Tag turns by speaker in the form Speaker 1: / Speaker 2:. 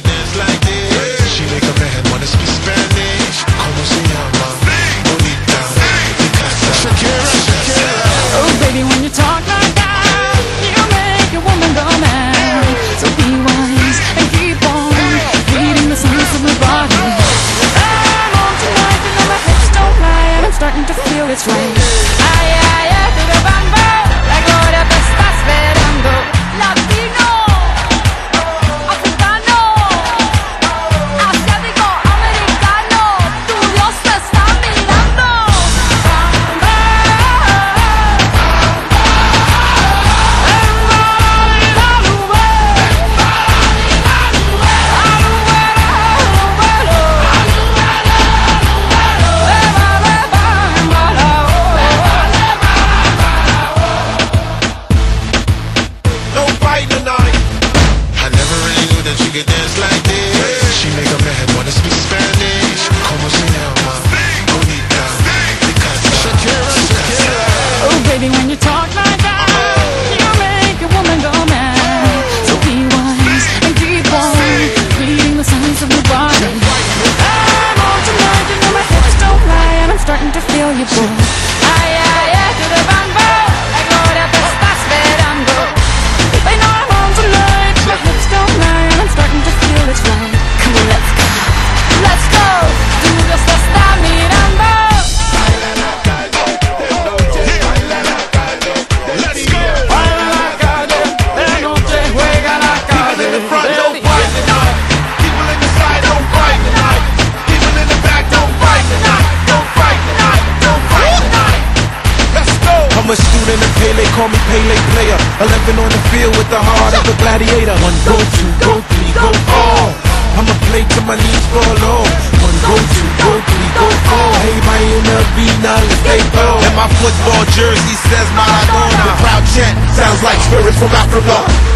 Speaker 1: dance like this. She make a man wanna speak Spanish. Como se llama? Bonita. Shakira, Shakira.
Speaker 2: Oh, baby, when you talk like that, you make a woman go mad. So be wise and keep on the of my body. I'm on tonight, my hips don't lie, I'm starting to feel it's right.
Speaker 1: in the
Speaker 3: Pele, call me Pele player. 11 on the field with the heart of a gladiator. One go, two go, three go, all. I'ma play till my knees fall off. One go, two go, three go, four. Hey, my the arena, let's play. And my football jersey says Maradona. The crowd chant sounds like spirits from Africa.